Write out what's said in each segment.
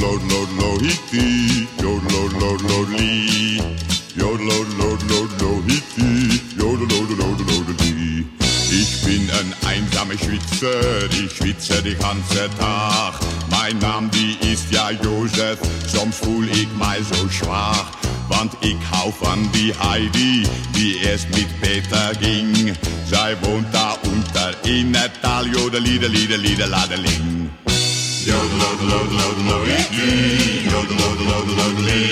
load, load, load, hiti, yod, load, load, load, lee, yod, load, load, load, load, hiti, yod, load. Ich bin ein einsamer Schwitzer, ich schwitze den ganzen Tag. Mein Name, die ist ja Josef, sonst fühl ich mal so schwach. Want ich hau an die Heidi, die erst mit Peter ging. Sei wohnt da unter in der Tal, jodelider, lider, lider, ladeling. Yodel, yodel, yodel, yodel, yodel, yodel, yodel, yodel, yodel,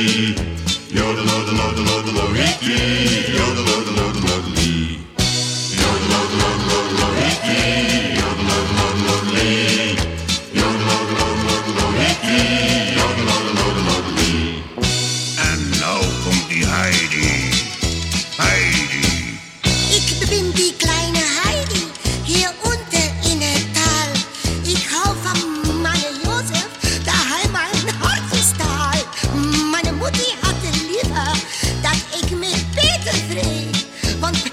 One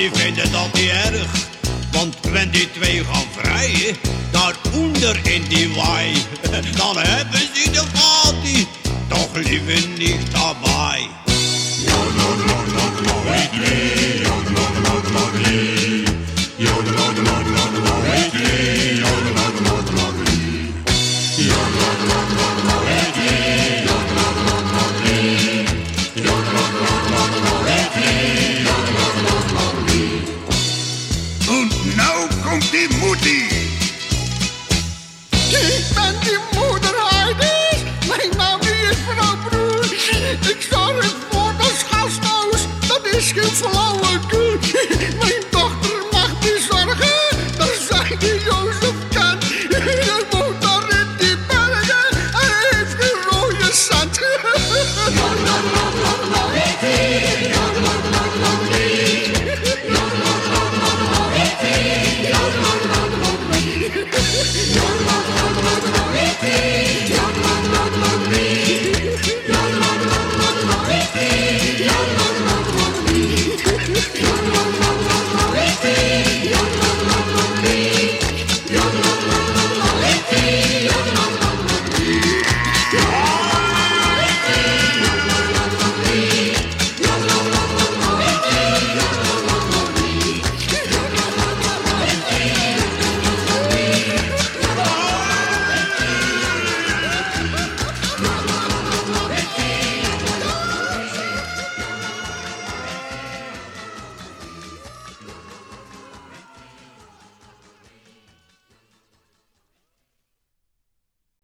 die vinden dat niet erg. Want wanneer die twee gaan vrijen, daaronder in die waai, dan hebben ze de vati, Toch liever niet daarbij.